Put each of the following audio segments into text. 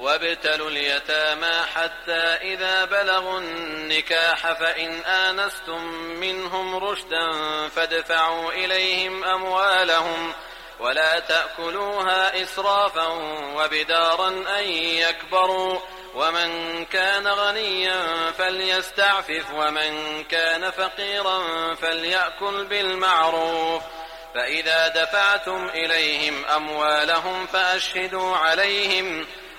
وابتلوا اليتامى حتى إذا بلغوا النكاح فإن آنستم منهم رشدا فادفعوا إليهم أموالهم ولا تأكلوها إسرافا وبدارا أن يكبروا ومن كان غنيا فليستعفف ومن كان فقيرا فليأكل بالمعروف فإذا دفعتم إليهم أموالهم فأشهدوا عليهم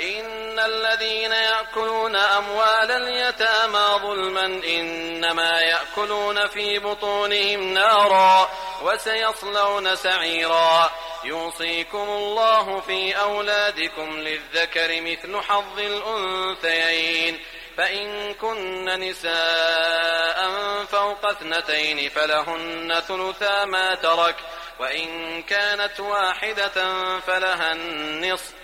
إن الذين يأكلون أموال اليتامى ظلما إنما يأكلون في بطونهم نارا وسيصلون سعيرا. يوصيكم الله في أولادكم للذكر مثل حظ الأنثيين. فإن كن نساء فوق اثنتين فلهن ثلثا ما ترك وإن كانت واحدة فلها النصف.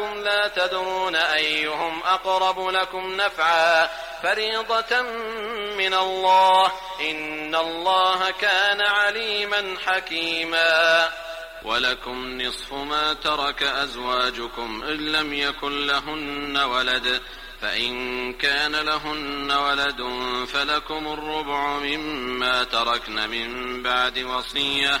لا تدرون أيهم أقرب لكم نفعا فريضة من الله إن الله كان عليما حكيما ولكم نصف ما ترك أزواجكم إن لم يكن لهن ولد فإن كان لهن ولد فلكم الربع مما تركن من بعد وصية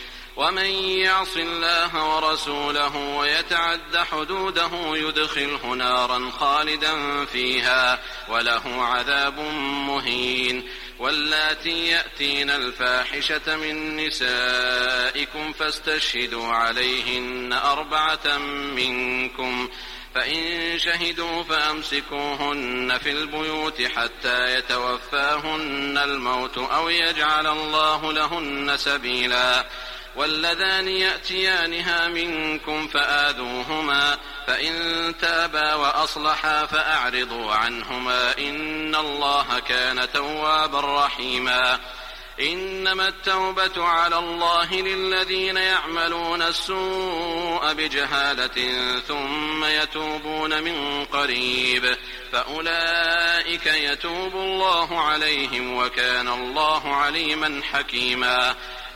ومن يعص الله ورسوله ويتعد حدوده يدخله نارا خالدا فيها وله عذاب مهين واللاتي يأتين الفاحشة من نسائكم فاستشهدوا عليهن أربعة منكم فإن شهدوا فأمسكوهن في البيوت حتى يتوفاهن الموت أو يجعل الله لهن سبيلا واللذان يأتيانها منكم فآذوهما فإن تابا وأصلحا فأعرضوا عنهما إن الله كان توابا رحيما. إنما التوبة على الله للذين يعملون السوء بجهالة ثم يتوبون من قريب. فأولئك يتوب الله عليهم وكان الله عليما حكيما.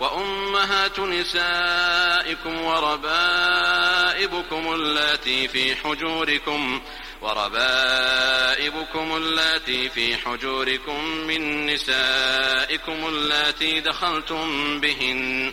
وأمهات نسائكم وربائبكم اللاتي في حجوركم وربائبكم اللاتي في حجوركم من نسائكم اللاتي دخلتم بهن.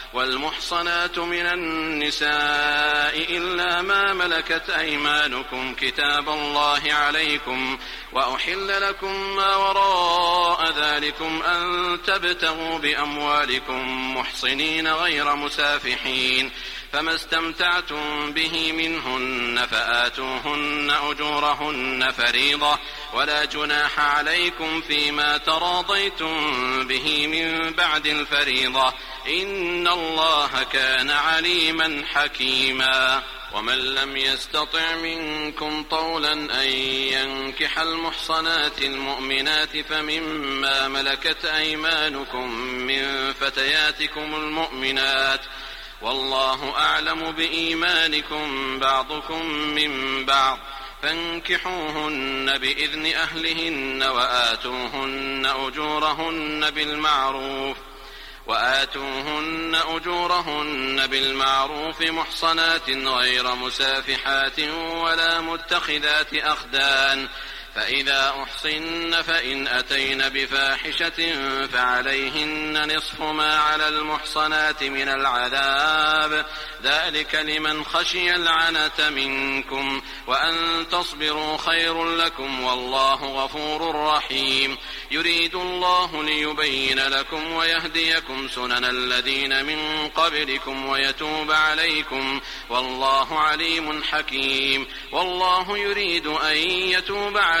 والمحصنات من النساء إلا ما ملكت أيمانكم كتاب الله عليكم وأحل لكم ما وراء ذلكم أن تبتغوا بأموالكم محصنين غير مسافحين فما استمتعتم به منهن فآتوهن أجورهن فريضة ولا جناح عليكم فيما تراضيتم به من بعد الفريضة إن الله كان عليما حكيما. ومن لم يستطع منكم طولا أن ينكح المحصنات المؤمنات فمما ملكت أيمانكم من فتياتكم المؤمنات. والله أعلم بإيمانكم بعضكم من بعض. فانكحوهن بإذن أهلهن وآتوهن أجورهن بالمعروف. وآتوهن أجورهن بالمعروف محصنات غير مسافحات ولا متخذات أخدان فإذا أحصن فإن أتين بفاحشة فعليهن نصف ما على المحصنات من العذاب. ذلك لمن خشي العنة منكم وأن تصبروا خير لكم والله غفور رحيم. يريد الله ليبين لكم ويهديكم سنن الذين من قبلكم ويتوب عليكم والله عليم حكيم. والله يريد أن يتوب عليكم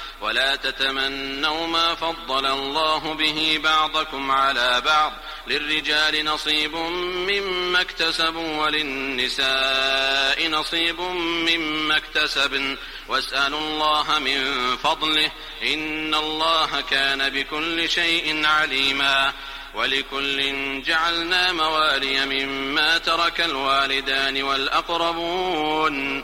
ولا تتمنوا ما فضل الله به بعضكم على بعض للرجال نصيب مما اكتسبوا وللنساء نصيب مما اكتسبن. واسألوا الله من فضله. إن الله كان بكل شيء عليما. ولكل جعلنا موالي مما ترك الوالدان والأقربون.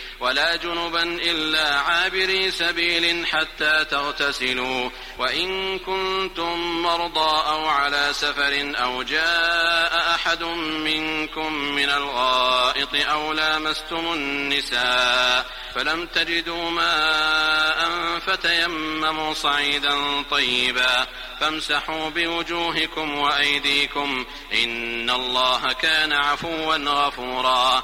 ولا جنبا إلا عابري سبيل حتى تغتسلوا. وإن كنتم مرضى أو على سفر أو جاء أحد منكم من الغائط أو لامستم النساء فلم تجدوا ماء فتيمموا صعيدا طيبا فامسحوا بوجوهكم وأيديكم إن الله كان عفوا غفورا.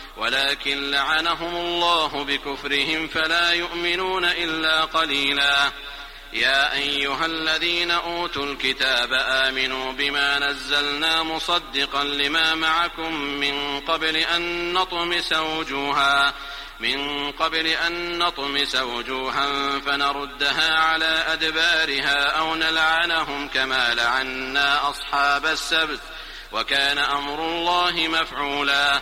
ولكن لعنهم الله بكفرهم فلا يؤمنون إلا قليلا. يا أيها الذين أوتوا الكتاب آمنوا بما نزلنا مصدقا لما معكم من قبل أن نطمس وجوها من قبل أن نطمس وجوها فنردها على أدبارها أو نلعنهم كما لعنا أصحاب السبت وكان أمر الله مفعولا.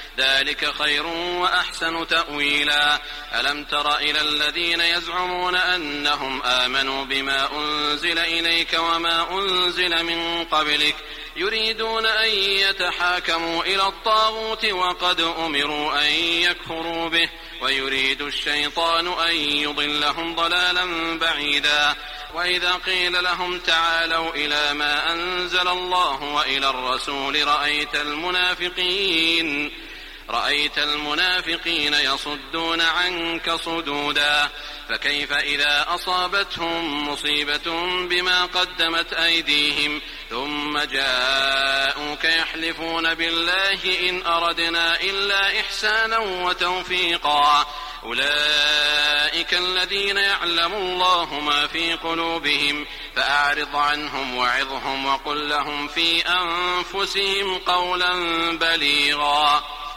ذلك خير وأحسن تأويلا. ألم تر إلى الذين يزعمون أنهم آمنوا بما أنزل إليك وما أنزل من قبلك يريدون أن يتحاكموا إلى الطاغوت وقد أمروا أن يكفروا به ويريد الشيطان أن يضلهم ضلالا بعيدا. وإذا قيل لهم تعالوا إلى ما أنزل الله وإلى الرسول رأيت المنافقين. رأيت المنافقين يصدون عنك صدودا فكيف إذا أصابتهم مصيبة بما قدمت أيديهم ثم جاءوك يحلفون بالله إن أردنا إلا إحسانا وتوفيقا. أولئك الذين يعلم الله ما في قلوبهم فأعرض عنهم وعظهم وقل لهم في أنفسهم قولا بليغا.